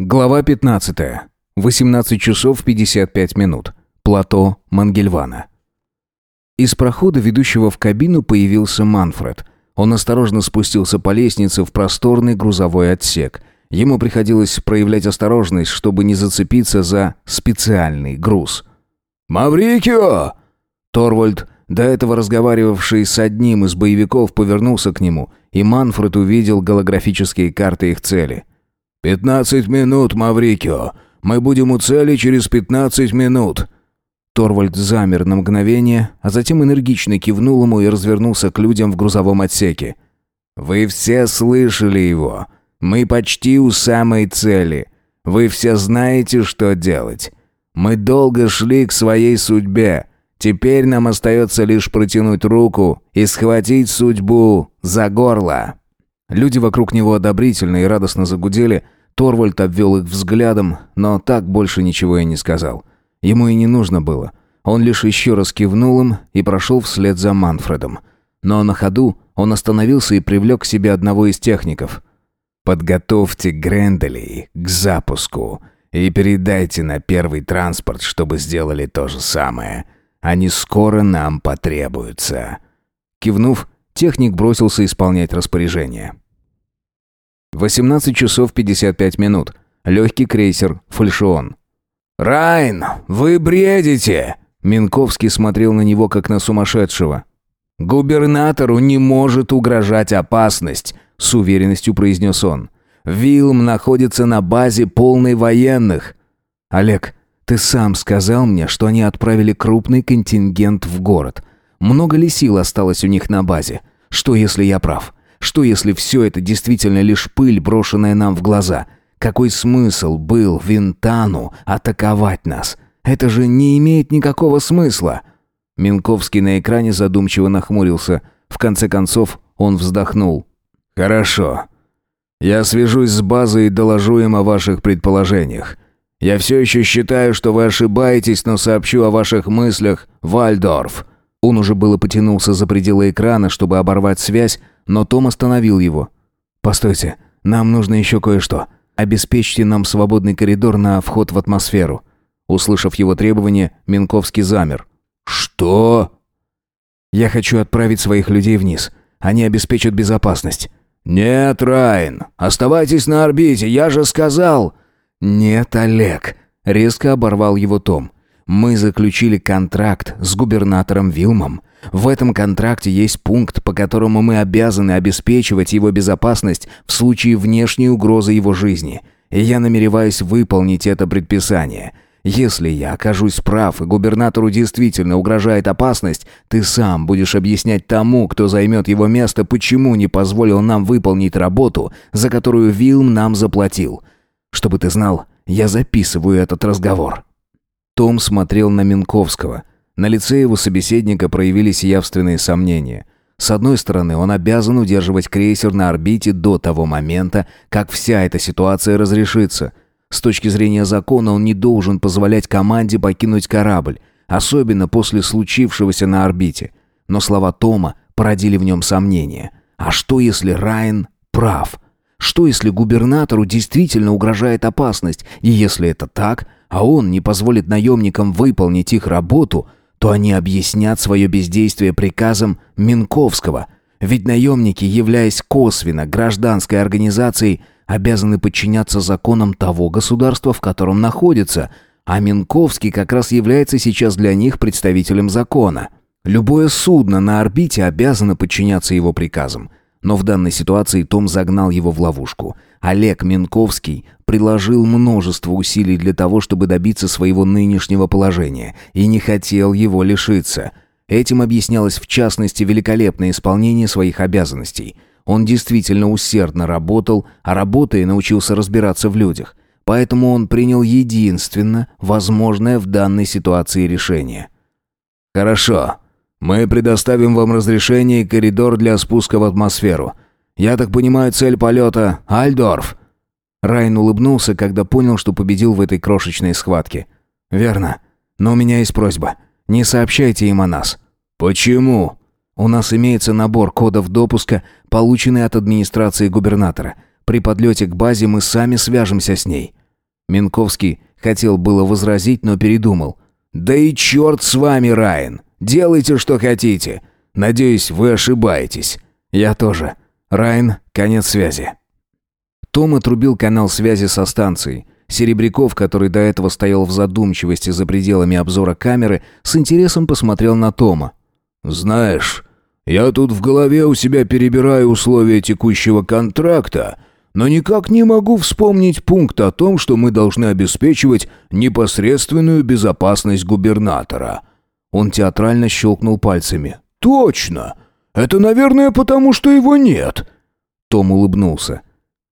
Глава 15. 18 часов 55 минут. Плато Мангельвана. Из прохода, ведущего в кабину, появился Манфред. Он осторожно спустился по лестнице в просторный грузовой отсек. Ему приходилось проявлять осторожность, чтобы не зацепиться за специальный груз. «Маврикио!» Торвальд, до этого разговаривавший с одним из боевиков, повернулся к нему, и Манфред увидел голографические карты их цели – «Пятнадцать минут, Маврикио! Мы будем у цели через пятнадцать минут!» Торвальд замер на мгновение, а затем энергично кивнул ему и развернулся к людям в грузовом отсеке. «Вы все слышали его. Мы почти у самой цели. Вы все знаете, что делать. Мы долго шли к своей судьбе. Теперь нам остается лишь протянуть руку и схватить судьбу за горло». Люди вокруг него одобрительно и радостно загудели, Торвальд обвел их взглядом, но так больше ничего и не сказал. Ему и не нужно было. Он лишь еще раз кивнул им и прошел вслед за Манфредом. Но на ходу он остановился и привлек к себе одного из техников. «Подготовьте Гренделей к запуску и передайте на первый транспорт, чтобы сделали то же самое. Они скоро нам потребуются». Кивнув, техник бросился исполнять распоряжение. 18 часов 55 минут. Легкий крейсер «Фальшион». «Райн, вы бредите!» Минковский смотрел на него, как на сумасшедшего. «Губернатору не может угрожать опасность», — с уверенностью произнес он. «Вилм находится на базе полной военных». «Олег, ты сам сказал мне, что они отправили крупный контингент в город. Много ли сил осталось у них на базе? Что, если я прав?» Что если все это действительно лишь пыль, брошенная нам в глаза? Какой смысл был Винтану атаковать нас? Это же не имеет никакого смысла. Минковский на экране задумчиво нахмурился. В конце концов он вздохнул. «Хорошо. Я свяжусь с базой и доложу им о ваших предположениях. Я все еще считаю, что вы ошибаетесь, но сообщу о ваших мыслях, Вальдорф». Он уже было потянулся за пределы экрана, чтобы оборвать связь, но Том остановил его. «Постойте, нам нужно еще кое-что. Обеспечьте нам свободный коридор на вход в атмосферу». Услышав его требование, Минковский замер. «Что?» «Я хочу отправить своих людей вниз. Они обеспечат безопасность». «Нет, Райн. оставайтесь на орбите, я же сказал!» «Нет, Олег», — резко оборвал его Том. Мы заключили контракт с губернатором Вилмом. В этом контракте есть пункт, по которому мы обязаны обеспечивать его безопасность в случае внешней угрозы его жизни. И я намереваюсь выполнить это предписание. Если я окажусь прав и губернатору действительно угрожает опасность, ты сам будешь объяснять тому, кто займет его место, почему не позволил нам выполнить работу, за которую Вилм нам заплатил. Чтобы ты знал, я записываю этот разговор». Том смотрел на Минковского. На лице его собеседника проявились явственные сомнения. С одной стороны, он обязан удерживать крейсер на орбите до того момента, как вся эта ситуация разрешится. С точки зрения закона он не должен позволять команде покинуть корабль, особенно после случившегося на орбите. Но слова Тома породили в нем сомнения. А что если Райан прав? Что если губернатору действительно угрожает опасность? И если это так, а он не позволит наемникам выполнить их работу, то они объяснят свое бездействие приказом Минковского. Ведь наемники, являясь косвенно гражданской организацией, обязаны подчиняться законам того государства, в котором находятся, а Минковский как раз является сейчас для них представителем закона. Любое судно на орбите обязано подчиняться его приказам – но в данной ситуации Том загнал его в ловушку. Олег Минковский приложил множество усилий для того, чтобы добиться своего нынешнего положения, и не хотел его лишиться. Этим объяснялось в частности великолепное исполнение своих обязанностей. Он действительно усердно работал, а работая научился разбираться в людях. Поэтому он принял единственно возможное в данной ситуации решение. «Хорошо», мы предоставим вам разрешение и коридор для спуска в атмосферу. Я так понимаю, цель полета — Альдорф». Райан улыбнулся, когда понял, что победил в этой крошечной схватке. «Верно. Но у меня есть просьба. Не сообщайте им о нас». «Почему?» «У нас имеется набор кодов допуска, полученный от администрации губернатора. При подлете к базе мы сами свяжемся с ней». Минковский хотел было возразить, но передумал. «Да и черт с вами, Райан! Делайте, что хотите. Надеюсь, вы ошибаетесь. Я тоже. Райан, конец связи». Том отрубил канал связи со станцией. Серебряков, который до этого стоял в задумчивости за пределами обзора камеры, с интересом посмотрел на Тома. «Знаешь, я тут в голове у себя перебираю условия текущего контракта, но никак не могу вспомнить пункт о том, что мы должны обеспечивать непосредственную безопасность губернатора». Он театрально щелкнул пальцами. «Точно! Это, наверное, потому что его нет!» Том улыбнулся.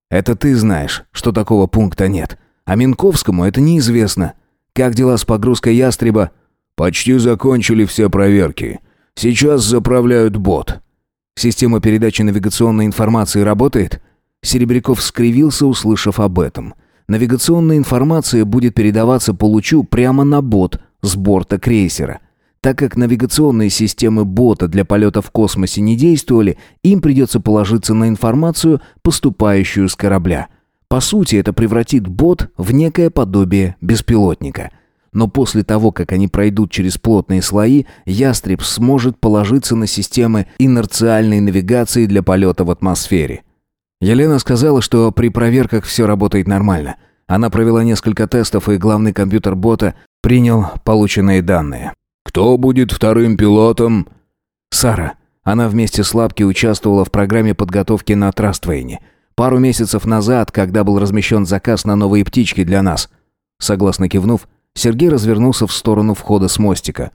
«Это ты знаешь, что такого пункта нет. А Минковскому это неизвестно. Как дела с погрузкой ястреба?» «Почти закончили все проверки. Сейчас заправляют бот». «Система передачи навигационной информации работает?» Серебряков скривился, услышав об этом. «Навигационная информация будет передаваться по лучу прямо на бот с борта крейсера». Так как навигационные системы бота для полета в космосе не действовали, им придется положиться на информацию, поступающую с корабля. По сути, это превратит бот в некое подобие беспилотника. Но после того, как они пройдут через плотные слои, ястреб сможет положиться на системы инерциальной навигации для полета в атмосфере. Елена сказала, что при проверках все работает нормально. Она провела несколько тестов, и главный компьютер бота принял полученные данные. Кто будет вторым пилотом?» «Сара». Она вместе с Лапки участвовала в программе подготовки на Траствейне. Пару месяцев назад, когда был размещен заказ на новые птички для нас. Согласно кивнув, Сергей развернулся в сторону входа с мостика.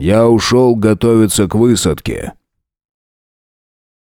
«Я ушел готовиться к высадке».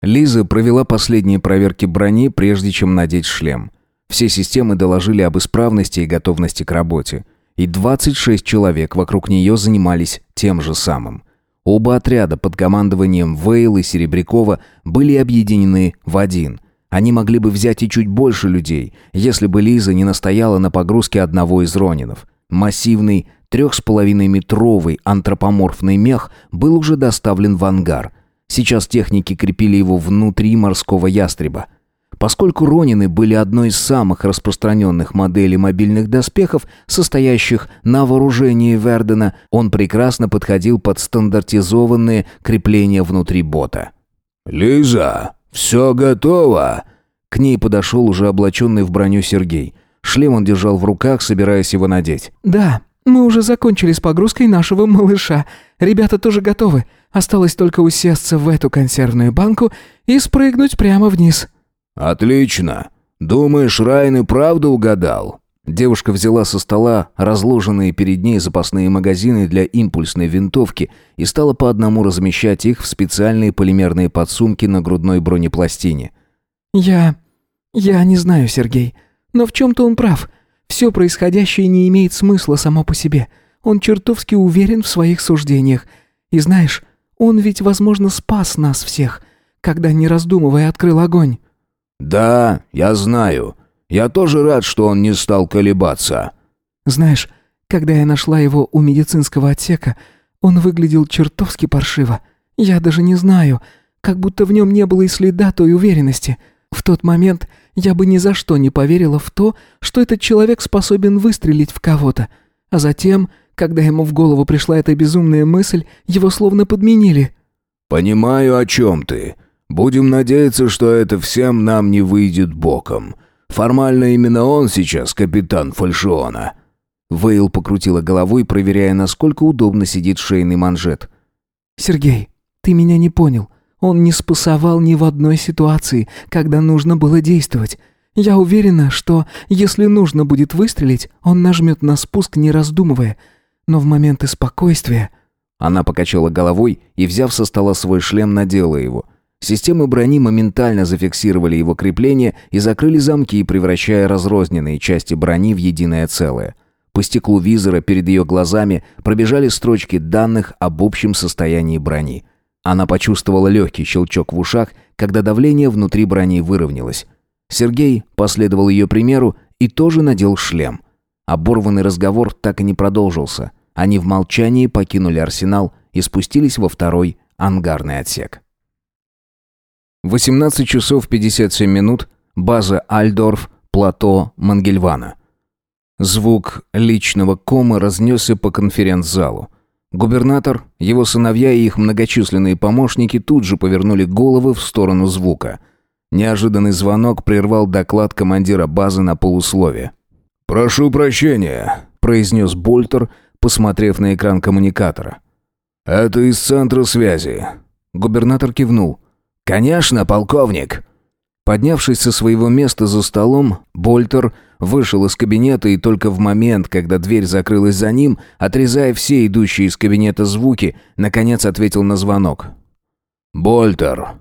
Лиза провела последние проверки брони, прежде чем надеть шлем. Все системы доложили об исправности и готовности к работе и 26 человек вокруг нее занимались тем же самым. Оба отряда под командованием Вейл и Серебрякова были объединены в один. Они могли бы взять и чуть больше людей, если бы Лиза не настояла на погрузке одного из ронинов. Массивный, трех с половиной метровый антропоморфный мех был уже доставлен в ангар. Сейчас техники крепили его внутри морского ястреба поскольку Ронины были одной из самых распространенных моделей мобильных доспехов, состоящих на вооружении Вердена, он прекрасно подходил под стандартизованные крепления внутри бота. «Лиза, все готово!» К ней подошел уже облаченный в броню Сергей. Шлем он держал в руках, собираясь его надеть. «Да, мы уже закончили с погрузкой нашего малыша. Ребята тоже готовы. Осталось только усесться в эту консервную банку и спрыгнуть прямо вниз». «Отлично! Думаешь, Райан и правда угадал?» Девушка взяла со стола разложенные перед ней запасные магазины для импульсной винтовки и стала по одному размещать их в специальные полимерные подсумки на грудной бронепластине. «Я... я не знаю, Сергей, но в чем-то он прав. Все происходящее не имеет смысла само по себе. Он чертовски уверен в своих суждениях. И знаешь, он ведь, возможно, спас нас всех, когда, не раздумывая, открыл огонь». «Да, я знаю. Я тоже рад, что он не стал колебаться». «Знаешь, когда я нашла его у медицинского отсека, он выглядел чертовски паршиво. Я даже не знаю, как будто в нем не было и следа той уверенности. В тот момент я бы ни за что не поверила в то, что этот человек способен выстрелить в кого-то. А затем, когда ему в голову пришла эта безумная мысль, его словно подменили». «Понимаю, о чем ты. Будем надеяться, что это всем нам не выйдет боком. Формально именно он сейчас капитан фальшиона». Вейл покрутила головой, проверяя, насколько удобно сидит шейный манжет. «Сергей, ты меня не понял. Он не спасовал ни в одной ситуации, когда нужно было действовать. Я уверена, что если нужно будет выстрелить, он нажмет на спуск, не раздумывая. Но в моменты спокойствия...» Она покачала головой и, взяв со стола свой шлем, надела его – Системы брони моментально зафиксировали его крепление и закрыли замки, превращая разрозненные части брони в единое целое. По стеклу визора перед ее глазами пробежали строчки данных об общем состоянии брони. Она почувствовала легкий щелчок в ушах, когда давление внутри брони выровнялось. Сергей последовал ее примеру и тоже надел шлем. Оборванный разговор так и не продолжился. Они в молчании покинули арсенал и спустились во второй ангарный отсек. 18 часов 57 минут, база Альдорф, плато Мангельвана. Звук личного кома разнесся по конференц-залу. Губернатор, его сыновья и их многочисленные помощники тут же повернули головы в сторону звука. Неожиданный звонок прервал доклад командира базы на полуслове. «Прошу прощения», — произнес Больтер, посмотрев на экран коммуникатора. «Это из центра связи». Губернатор кивнул. «Конечно, полковник!» Поднявшись со своего места за столом, Больтер вышел из кабинета и только в момент, когда дверь закрылась за ним, отрезая все идущие из кабинета звуки, наконец ответил на звонок. «Больтер!»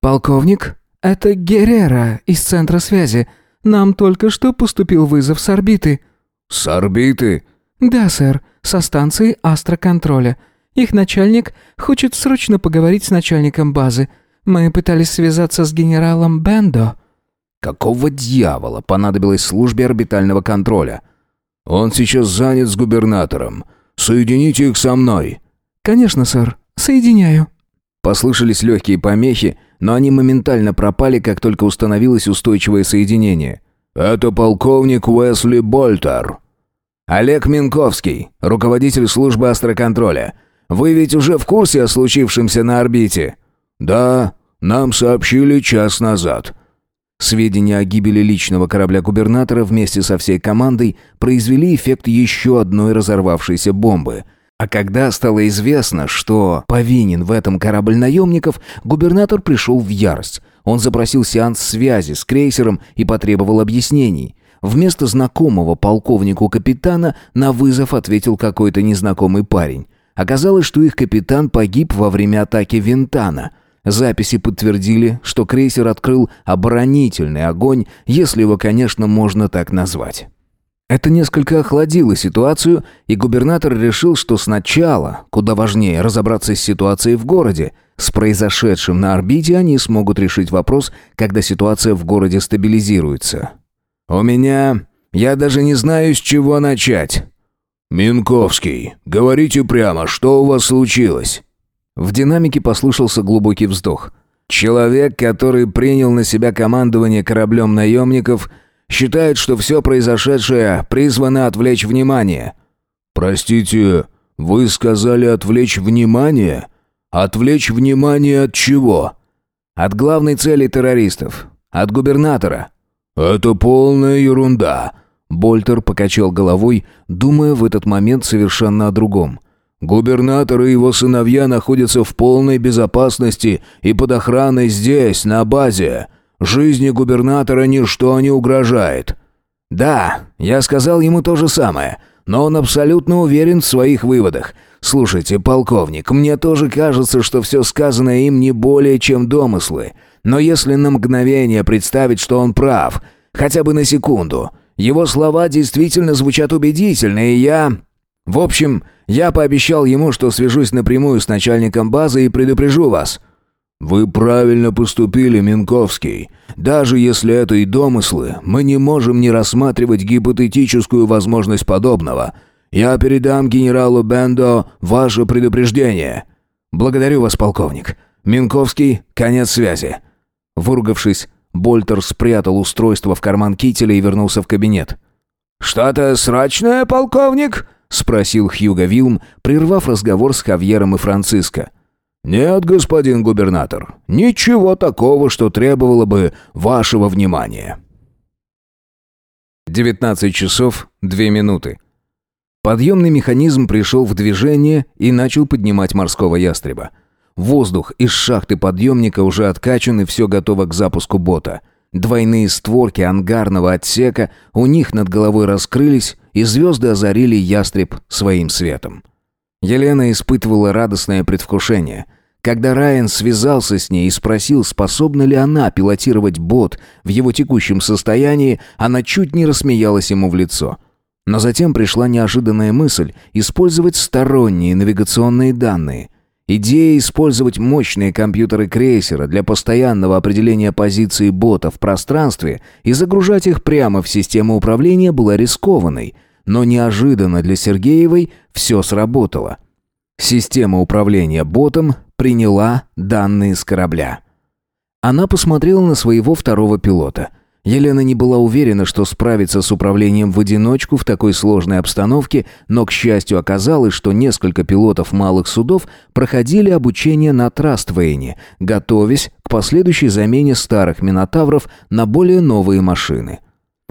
«Полковник, это Геррера из центра связи. Нам только что поступил вызов с орбиты». «С орбиты?» «Да, сэр, со станции астроконтроля. Их начальник хочет срочно поговорить с начальником базы». Мы пытались связаться с генералом Бендо». «Какого дьявола понадобилось службе орбитального контроля?» «Он сейчас занят с губернатором. Соедините их со мной». «Конечно, сэр. Соединяю». Послышались легкие помехи, но они моментально пропали, как только установилось устойчивое соединение. «Это полковник Уэсли Больтер». «Олег Минковский, руководитель службы астроконтроля. Вы ведь уже в курсе о случившемся на орбите?» «Да, нам сообщили час назад». Сведения о гибели личного корабля губернатора вместе со всей командой произвели эффект еще одной разорвавшейся бомбы. А когда стало известно, что повинен в этом корабль наемников, губернатор пришел в ярость. Он запросил сеанс связи с крейсером и потребовал объяснений. Вместо знакомого полковнику капитана на вызов ответил какой-то незнакомый парень. Оказалось, что их капитан погиб во время атаки Винтана – Записи подтвердили, что крейсер открыл оборонительный огонь, если его, конечно, можно так назвать. Это несколько охладило ситуацию, и губернатор решил, что сначала, куда важнее разобраться с ситуацией в городе, с произошедшим на орбите они смогут решить вопрос, когда ситуация в городе стабилизируется. «У меня... Я даже не знаю, с чего начать». «Минковский, говорите прямо, что у вас случилось?» В динамике послышался глубокий вздох. Человек, который принял на себя командование кораблем наемников, считает, что все произошедшее призвано отвлечь внимание. «Простите, вы сказали отвлечь внимание? Отвлечь внимание от чего?» «От главной цели террористов. От губернатора». «Это полная ерунда», Больтер покачал головой, думая в этот момент совершенно о другом – Губернатор и его сыновья находятся в полной безопасности и под охраной здесь, на базе. Жизни губернатора ничто не угрожает». «Да, я сказал ему то же самое, но он абсолютно уверен в своих выводах. Слушайте, полковник, мне тоже кажется, что все сказанное им не более чем домыслы. Но если на мгновение представить, что он прав, хотя бы на секунду, его слова действительно звучат убедительно, и я...» В общем, я пообещал ему, что свяжусь напрямую с начальником базы и предупрежу вас». «Вы правильно поступили, Минковский. Даже если это и домыслы, мы не можем не рассматривать гипотетическую возможность подобного. Я передам генералу Бендо ваше предупреждение». «Благодарю вас, полковник. Минковский, конец связи». Вургавшись, Больтер спрятал устройство в карман кителя и вернулся в кабинет. «Что-то срочное, полковник?» спросил Хьюго Вилм, прервав разговор с Хавьером и Франциско. «Нет, господин губернатор, ничего такого, что требовало бы вашего внимания». 19 часов 2 минуты. Подъемный механизм пришел в движение и начал поднимать морского ястреба. Воздух из шахты подъемника уже откачан и все готово к запуску бота. Двойные створки ангарного отсека у них над головой раскрылись, и звезды озарили ястреб своим светом. Елена испытывала радостное предвкушение. Когда Райан связался с ней и спросил, способна ли она пилотировать бот в его текущем состоянии, она чуть не рассмеялась ему в лицо. Но затем пришла неожиданная мысль использовать сторонние навигационные данные. Идея использовать мощные компьютеры крейсера для постоянного определения позиции бота в пространстве и загружать их прямо в систему управления была рискованной, но неожиданно для Сергеевой все сработало. Система управления ботом приняла данные с корабля. Она посмотрела на своего второго пилота – Елена не была уверена, что справится с управлением в одиночку в такой сложной обстановке, но, к счастью, оказалось, что несколько пилотов малых судов проходили обучение на Траствейне, готовясь к последующей замене старых минотавров на более новые машины.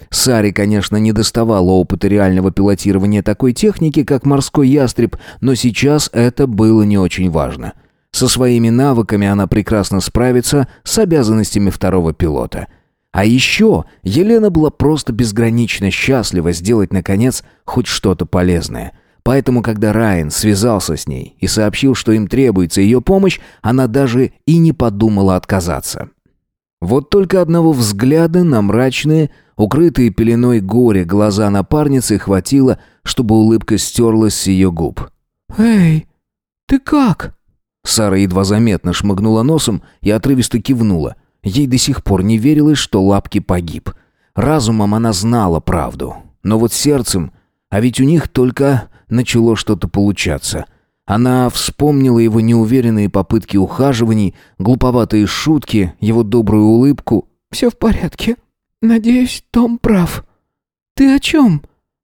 Саре, конечно, не доставало опыта реального пилотирования такой техники, как морской ястреб, но сейчас это было не очень важно. Со своими навыками она прекрасно справится с обязанностями второго пилота – а еще Елена была просто безгранично счастлива сделать, наконец, хоть что-то полезное. Поэтому, когда Райан связался с ней и сообщил, что им требуется ее помощь, она даже и не подумала отказаться. Вот только одного взгляда на мрачные, укрытые пеленой горе глаза напарницы хватило, чтобы улыбка стерлась с ее губ. «Эй, ты как?» Сара едва заметно шмыгнула носом и отрывисто кивнула, Ей до сих пор не верилось, что Лапки погиб. Разумом она знала правду, но вот сердцем... А ведь у них только начало что-то получаться. Она вспомнила его неуверенные попытки ухаживаний, глуповатые шутки, его добрую улыбку. «Все в порядке. Надеюсь, Том прав». «Ты о чем?»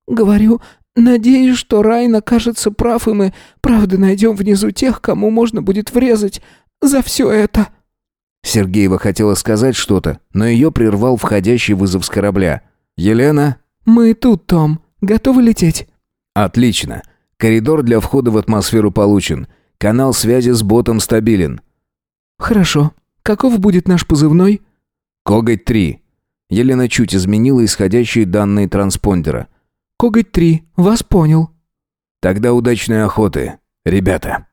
«Говорю, Надеюсь, что Райан окажется прав, и мы правда найдем внизу тех, кому можно будет врезать за все это». Сергеева хотела сказать что-то, но ее прервал входящий вызов с корабля. «Елена?» «Мы тут, Том. Готовы лететь?» «Отлично. Коридор для входа в атмосферу получен. Канал связи с ботом стабилен». «Хорошо. Каков будет наш позывной?» «Коготь-3». Елена чуть изменила исходящие данные транспондера. «Коготь-3. Вас понял». «Тогда удачной охоты, ребята».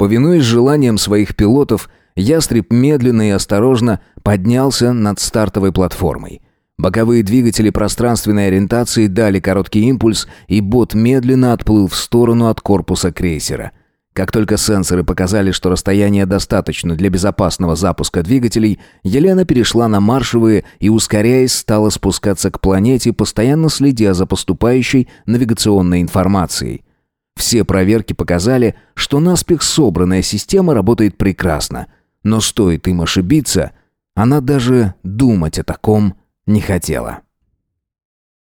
Повинуясь желаниям своих пилотов, ястреб медленно и осторожно поднялся над стартовой платформой. Боковые двигатели пространственной ориентации дали короткий импульс, и бот медленно отплыл в сторону от корпуса крейсера. Как только сенсоры показали, что расстояние достаточно для безопасного запуска двигателей, Елена перешла на маршевые и, ускоряясь, стала спускаться к планете, постоянно следя за поступающей навигационной информацией – все проверки показали, что наспех собранная система работает прекрасно. Но стоит им ошибиться, она даже думать о таком не хотела.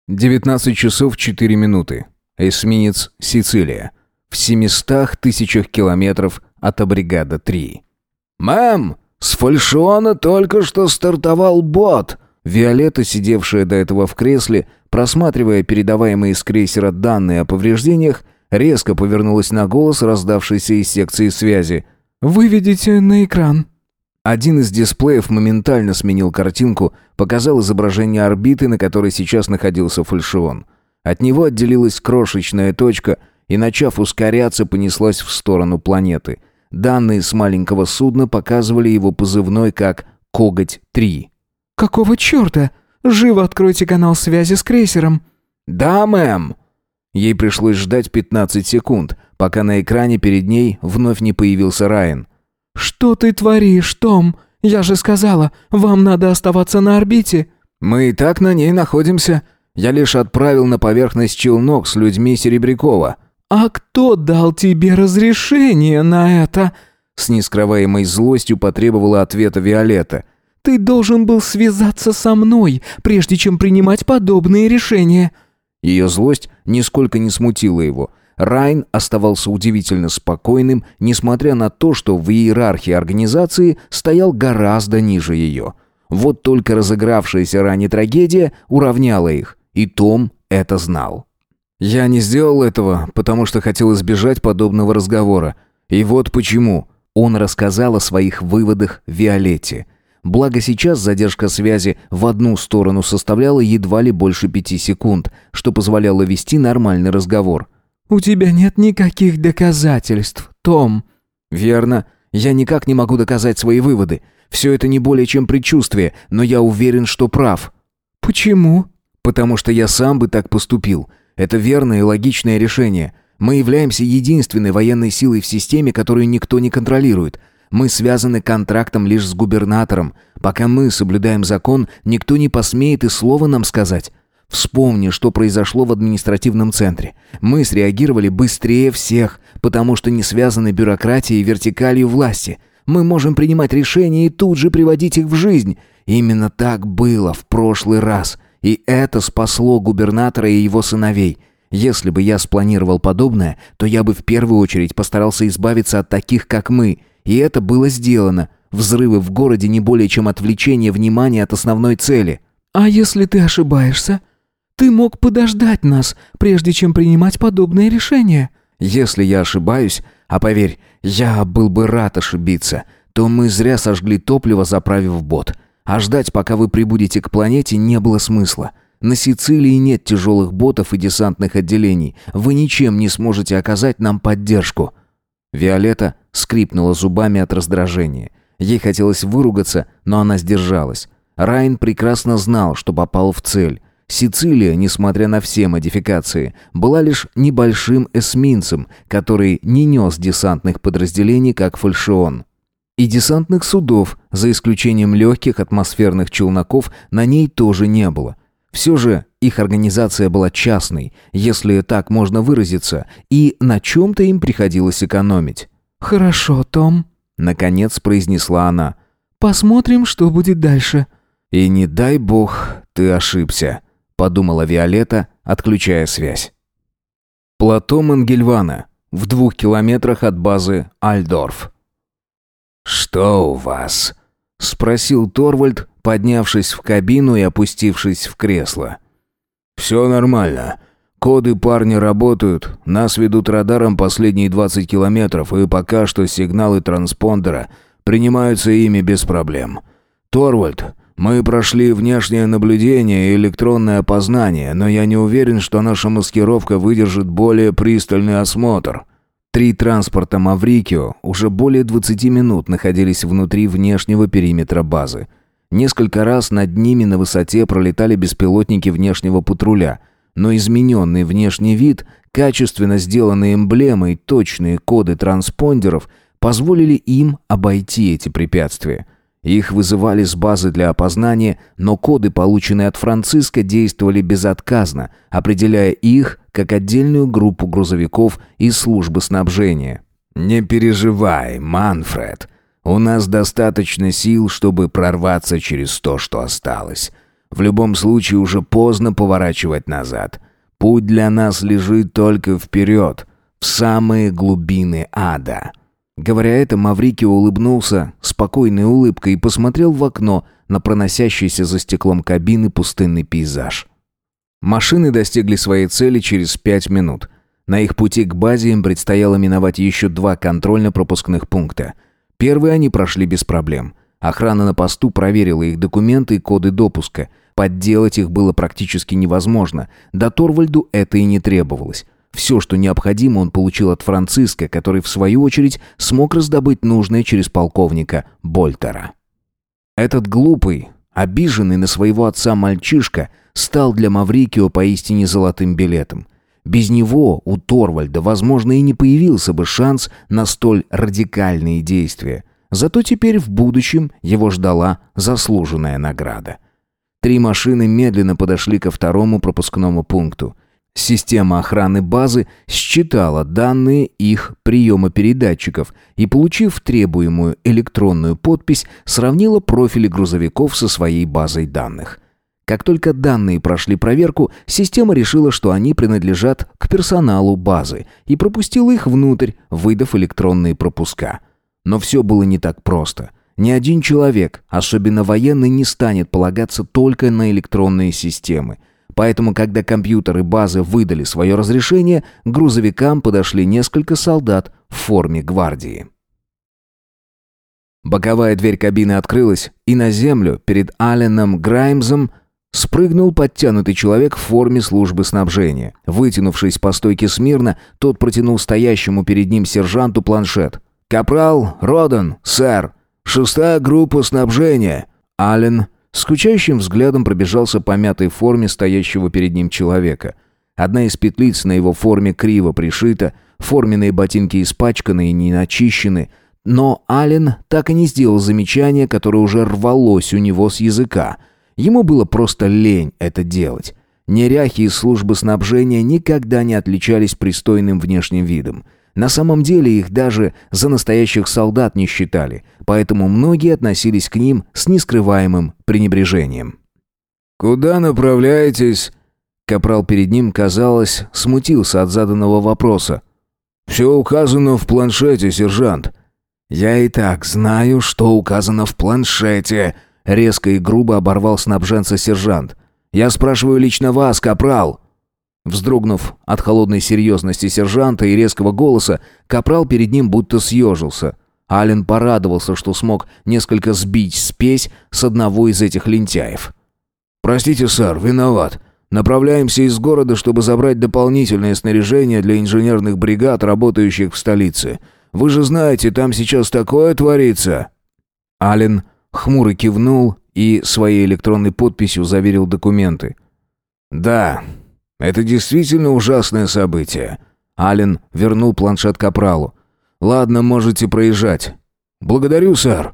19 часов 4 минуты. Эсминец «Сицилия». В 700 тысячах километров от Абригада 3. «Мэм, с фальшиона только что стартовал бот!» Виолетта, сидевшая до этого в кресле, просматривая передаваемые с крейсера данные о повреждениях, резко повернулась на голос, раздавшийся из секции связи. «Выведите на экран». Один из дисплеев моментально сменил картинку, показал изображение орбиты, на которой сейчас находился фальшион. От него отделилась крошечная точка и, начав ускоряться, понеслась в сторону планеты. Данные с маленького судна показывали его позывной как «Коготь-3». «Какого черта? Живо откройте канал связи с крейсером». «Да, мэм!» Ей пришлось ждать 15 секунд, пока на экране перед ней вновь не появился Райан. «Что ты творишь, Том? Я же сказала, вам надо оставаться на орбите». «Мы и так на ней находимся. Я лишь отправил на поверхность челнок с людьми Серебрякова». «А кто дал тебе разрешение на это?» С нескрываемой злостью потребовала ответа Виолетта. «Ты должен был связаться со мной, прежде чем принимать подобные решения». Ее злость нисколько не смутила его. Райн оставался удивительно спокойным, несмотря на то, что в иерархии организации стоял гораздо ниже ее. Вот только разыгравшаяся ранее трагедия уравняла их, и Том это знал. «Я не сделал этого, потому что хотел избежать подобного разговора. И вот почему». Он рассказал о своих выводах Виолетте – Благо сейчас задержка связи в одну сторону составляла едва ли больше пяти секунд, что позволяло вести нормальный разговор. «У тебя нет никаких доказательств, Том». «Верно. Я никак не могу доказать свои выводы. Все это не более чем предчувствие, но я уверен, что прав». «Почему?» «Потому что я сам бы так поступил. Это верное и логичное решение. Мы являемся единственной военной силой в системе, которую никто не контролирует. Мы связаны контрактом лишь с губернатором. Пока мы соблюдаем закон, никто не посмеет и слова нам сказать. Вспомни, что произошло в административном центре. Мы среагировали быстрее всех, потому что не связаны бюрократией и вертикалью власти. Мы можем принимать решения и тут же приводить их в жизнь. Именно так было в прошлый раз. И это спасло губернатора и его сыновей. Если бы я спланировал подобное, то я бы в первую очередь постарался избавиться от таких, как мы – и это было сделано. Взрывы в городе не более чем отвлечение внимания от основной цели. «А если ты ошибаешься? Ты мог подождать нас, прежде чем принимать подобное решение. «Если я ошибаюсь, а поверь, я был бы рад ошибиться, то мы зря сожгли топливо, заправив бот. А ждать, пока вы прибудете к планете, не было смысла». На Сицилии нет тяжелых ботов и десантных отделений. Вы ничем не сможете оказать нам поддержку. Виолетта скрипнула зубами от раздражения. Ей хотелось выругаться, но она сдержалась. Райан прекрасно знал, что попал в цель. Сицилия, несмотря на все модификации, была лишь небольшим эсминцем, который не нес десантных подразделений, как фальшион. И десантных судов, за исключением легких атмосферных челноков, на ней тоже не было. Все же их организация была частной, если так можно выразиться, и на чем-то им приходилось экономить. «Хорошо, Том», — наконец произнесла она. «Посмотрим, что будет дальше». «И не дай бог ты ошибся», — подумала Виолетта, отключая связь. Плато Мангельвана, в двух километрах от базы Альдорф. «Что у вас?» — спросил Торвальд, поднявшись в кабину и опустившись в кресло. «Все нормально. Коды парни работают. Нас ведут радаром последние 20 километров, и пока что сигналы транспондера принимаются ими без проблем. Торвальд, мы прошли внешнее наблюдение и электронное опознание, но я не уверен, что наша маскировка выдержит более пристальный осмотр». Три транспорта «Маврикио» уже более 20 минут находились внутри внешнего периметра базы – Несколько раз над ними на высоте пролетали беспилотники внешнего патруля, но измененный внешний вид, качественно сделанные эмблемы и точные коды транспондеров позволили им обойти эти препятствия. Их вызывали с базы для опознания, но коды, полученные от Франциска, действовали безотказно, определяя их как отдельную группу грузовиков из службы снабжения. «Не переживай, Манфред», у нас достаточно сил, чтобы прорваться через то, что осталось. В любом случае уже поздно поворачивать назад. Путь для нас лежит только вперед, в самые глубины ада». Говоря это, Маврикио улыбнулся спокойной улыбкой и посмотрел в окно на проносящийся за стеклом кабины пустынный пейзаж. Машины достигли своей цели через пять минут. На их пути к базе им предстояло миновать еще два контрольно-пропускных пункта – Первые они прошли без проблем. Охрана на посту проверила их документы и коды допуска. Подделать их было практически невозможно. До Торвальду это и не требовалось. Все, что необходимо, он получил от Франциска, который, в свою очередь, смог раздобыть нужное через полковника Больтера. Этот глупый, обиженный на своего отца мальчишка, стал для Маврикио поистине золотым билетом. Без него у Торвальда, возможно, и не появился бы шанс на столь радикальные действия. Зато теперь в будущем его ждала заслуженная награда. Три машины медленно подошли ко второму пропускному пункту. Система охраны базы считала данные их приема передатчиков и, получив требуемую электронную подпись, сравнила профили грузовиков со своей базой данных. Как только данные прошли проверку, система решила, что они принадлежат к персоналу базы и пропустила их внутрь, выдав электронные пропуска. Но все было не так просто. Ни один человек, особенно военный, не станет полагаться только на электронные системы. Поэтому, когда компьютеры базы выдали свое разрешение, к грузовикам подошли несколько солдат в форме гвардии. Боковая дверь кабины открылась, и на землю перед Аленом Граймзом Спрыгнул подтянутый человек в форме службы снабжения. Вытянувшись по стойке смирно, тот протянул стоящему перед ним сержанту планшет. «Капрал Родан, сэр! Шестая группа снабжения!» Аллен скучающим взглядом пробежался по мятой форме стоящего перед ним человека. Одна из петлиц на его форме криво пришита, форменные ботинки испачканы и не начищены, но Аллен так и не сделал замечания, которое уже рвалось у него с языка – Ему было просто лень это делать. Неряхи из службы снабжения никогда не отличались пристойным внешним видом. На самом деле их даже за настоящих солдат не считали, поэтому многие относились к ним с нескрываемым пренебрежением. «Куда направляетесь?» Капрал перед ним, казалось, смутился от заданного вопроса. «Все указано в планшете, сержант». «Я и так знаю, что указано в планшете», Резко и грубо оборвал снабженца сержант. «Я спрашиваю лично вас, капрал!» Вздрогнув от холодной серьезности сержанта и резкого голоса, капрал перед ним будто съежился. Ален порадовался, что смог несколько сбить спесь с одного из этих лентяев. «Простите, сэр, виноват. Направляемся из города, чтобы забрать дополнительное снаряжение для инженерных бригад, работающих в столице. Вы же знаете, там сейчас такое творится!» Ален хмуро кивнул и своей электронной подписью заверил документы. «Да, это действительно ужасное событие». Ален вернул планшет Капралу. «Ладно, можете проезжать». «Благодарю, сэр».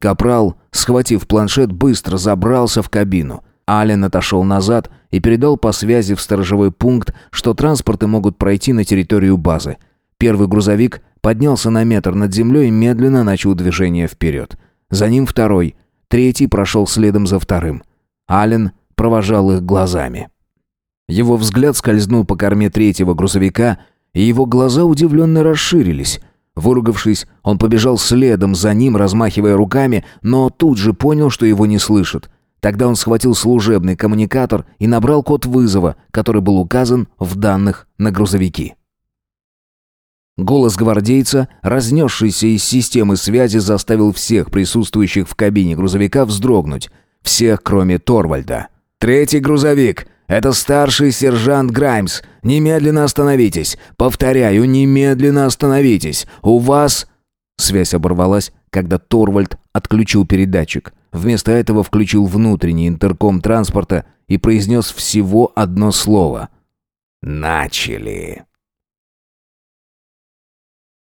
Капрал, схватив планшет, быстро забрался в кабину. Ален отошел назад и передал по связи в сторожевой пункт, что транспорты могут пройти на территорию базы. Первый грузовик поднялся на метр над землей и медленно начал движение вперед. За ним второй. Третий прошел следом за вторым. Ален провожал их глазами. Его взгляд скользнул по корме третьего грузовика, и его глаза удивленно расширились. Выругавшись, он побежал следом за ним, размахивая руками, но тут же понял, что его не слышат. Тогда он схватил служебный коммуникатор и набрал код вызова, который был указан в данных на грузовике. Голос гвардейца, разнесшийся из системы связи, заставил всех присутствующих в кабине грузовика вздрогнуть. Всех, кроме Торвальда. «Третий грузовик! Это старший сержант Граймс! Немедленно остановитесь! Повторяю, немедленно остановитесь! У вас...» Связь оборвалась, когда Торвальд отключил передатчик. Вместо этого включил внутренний интерком транспорта и произнес всего одно слово. «Начали!»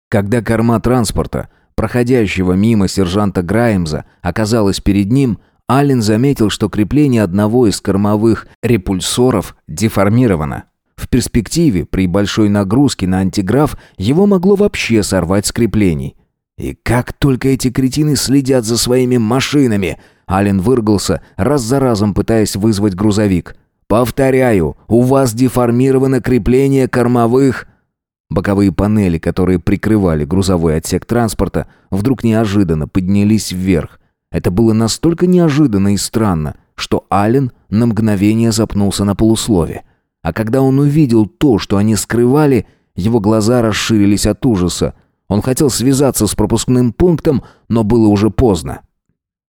Когда корма транспорта, проходящего мимо сержанта Граймза, оказалась перед ним, Аллен заметил, что крепление одного из кормовых репульсоров деформировано. В перспективе, при большой нагрузке на антиграф, его могло вообще сорвать с креплений. «И как только эти кретины следят за своими машинами!» Аллен выргался, раз за разом пытаясь вызвать грузовик. «Повторяю, у вас деформировано крепление кормовых...» Боковые панели, которые прикрывали грузовой отсек транспорта, вдруг неожиданно поднялись вверх. Это было настолько неожиданно и странно, что Ален на мгновение запнулся на полуслове. А когда он увидел то, что они скрывали, его глаза расширились от ужаса. Он хотел связаться с пропускным пунктом, но было уже поздно.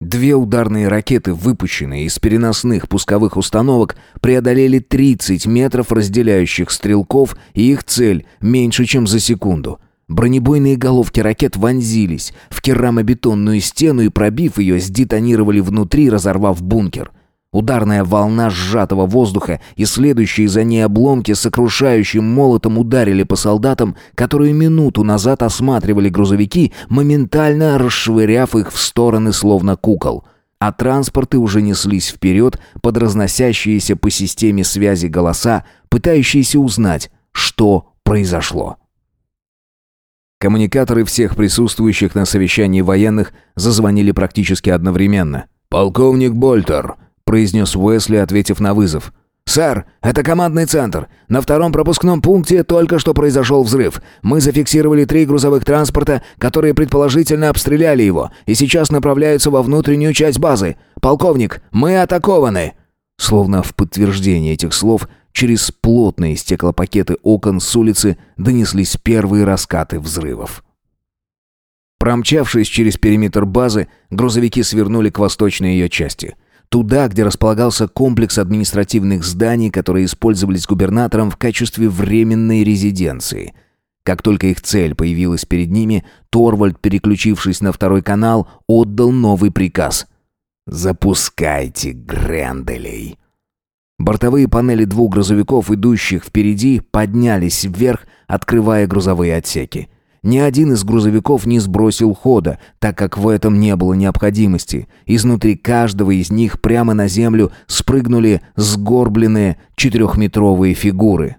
Две ударные ракеты, выпущенные из переносных пусковых установок, преодолели 30 метров разделяющих стрелков и их цель меньше, чем за секунду. Бронебойные головки ракет вонзились в керамобетонную стену и, пробив ее, сдетонировали внутри, разорвав бункер. Ударная волна сжатого воздуха и следующие за ней обломки сокрушающим молотом ударили по солдатам, которые минуту назад осматривали грузовики, моментально расшвыряв их в стороны словно кукол. А транспорты уже неслись вперед под разносящиеся по системе связи голоса, пытающиеся узнать, что произошло. Коммуникаторы всех присутствующих на совещании военных зазвонили практически одновременно. «Полковник Больтер!» произнес Уэсли, ответив на вызов. «Сэр, это командный центр. На втором пропускном пункте только что произошел взрыв. Мы зафиксировали три грузовых транспорта, которые предположительно обстреляли его, и сейчас направляются во внутреннюю часть базы. Полковник, мы атакованы!» Словно в подтверждение этих слов, через плотные стеклопакеты окон с улицы донеслись первые раскаты взрывов. Промчавшись через периметр базы, грузовики свернули к восточной ее части – туда, где располагался комплекс административных зданий, которые использовались губернатором в качестве временной резиденции. Как только их цель появилась перед ними, Торвальд, переключившись на второй канал, отдал новый приказ. «Запускайте Гренделей!» Бортовые панели двух грузовиков, идущих впереди, поднялись вверх, открывая грузовые отсеки. Ни один из грузовиков не сбросил хода, так как в этом не было необходимости. Изнутри каждого из них прямо на землю спрыгнули сгорбленные четырехметровые фигуры.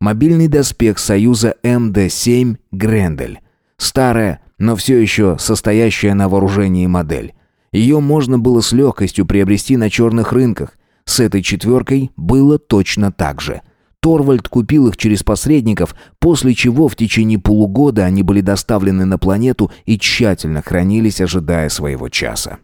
Мобильный доспех Союза МД-7 «Грендель». Старая, но все еще состоящая на вооружении модель. Ее можно было с легкостью приобрести на черных рынках. С этой четверкой было точно так же – Торвальд купил их через посредников, после чего в течение полугода они были доставлены на планету и тщательно хранились, ожидая своего часа.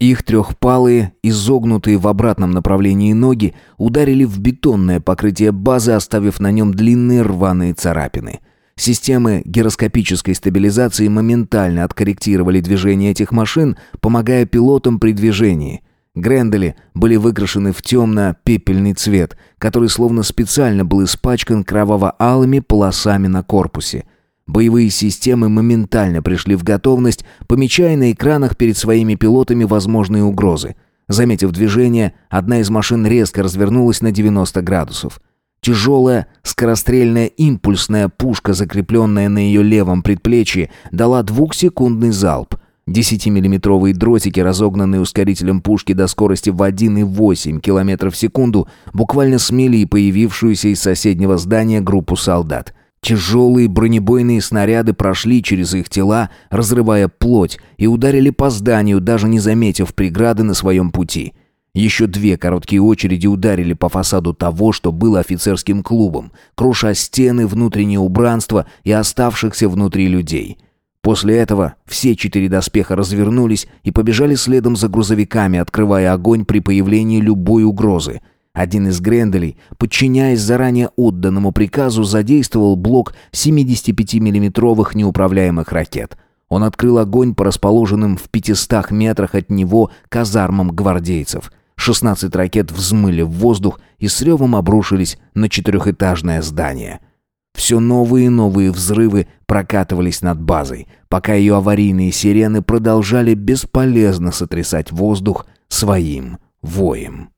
Их трехпалые, изогнутые в обратном направлении ноги, ударили в бетонное покрытие базы, оставив на нем длинные рваные царапины. Системы гироскопической стабилизации моментально откорректировали движение этих машин, помогая пилотам при движении – Грендели были выкрашены в темно-пепельный цвет, который словно специально был испачкан кроваво-алыми полосами на корпусе. Боевые системы моментально пришли в готовность, помечая на экранах перед своими пилотами возможные угрозы. Заметив движение, одна из машин резко развернулась на 90 градусов. Тяжелая, скорострельная импульсная пушка, закрепленная на ее левом предплечье, дала двухсекундный залп. Десятимиллиметровые дротики, разогнанные ускорителем пушки до скорости в 1,8 км в секунду, буквально смели и появившуюся из соседнего здания группу солдат. Тяжелые бронебойные снаряды прошли через их тела, разрывая плоть, и ударили по зданию, даже не заметив преграды на своем пути. Еще две короткие очереди ударили по фасаду того, что было офицерским клубом, круша стены, внутреннее убранство и оставшихся внутри людей – После этого все четыре доспеха развернулись и побежали следом за грузовиками, открывая огонь при появлении любой угрозы. Один из Гренделей, подчиняясь заранее отданному приказу, задействовал блок 75 миллиметровых неуправляемых ракет. Он открыл огонь по расположенным в 500 метрах от него казармам гвардейцев. 16 ракет взмыли в воздух и с ревом обрушились на четырехэтажное здание – все новые и новые взрывы прокатывались над базой, пока ее аварийные сирены продолжали бесполезно сотрясать воздух своим воем.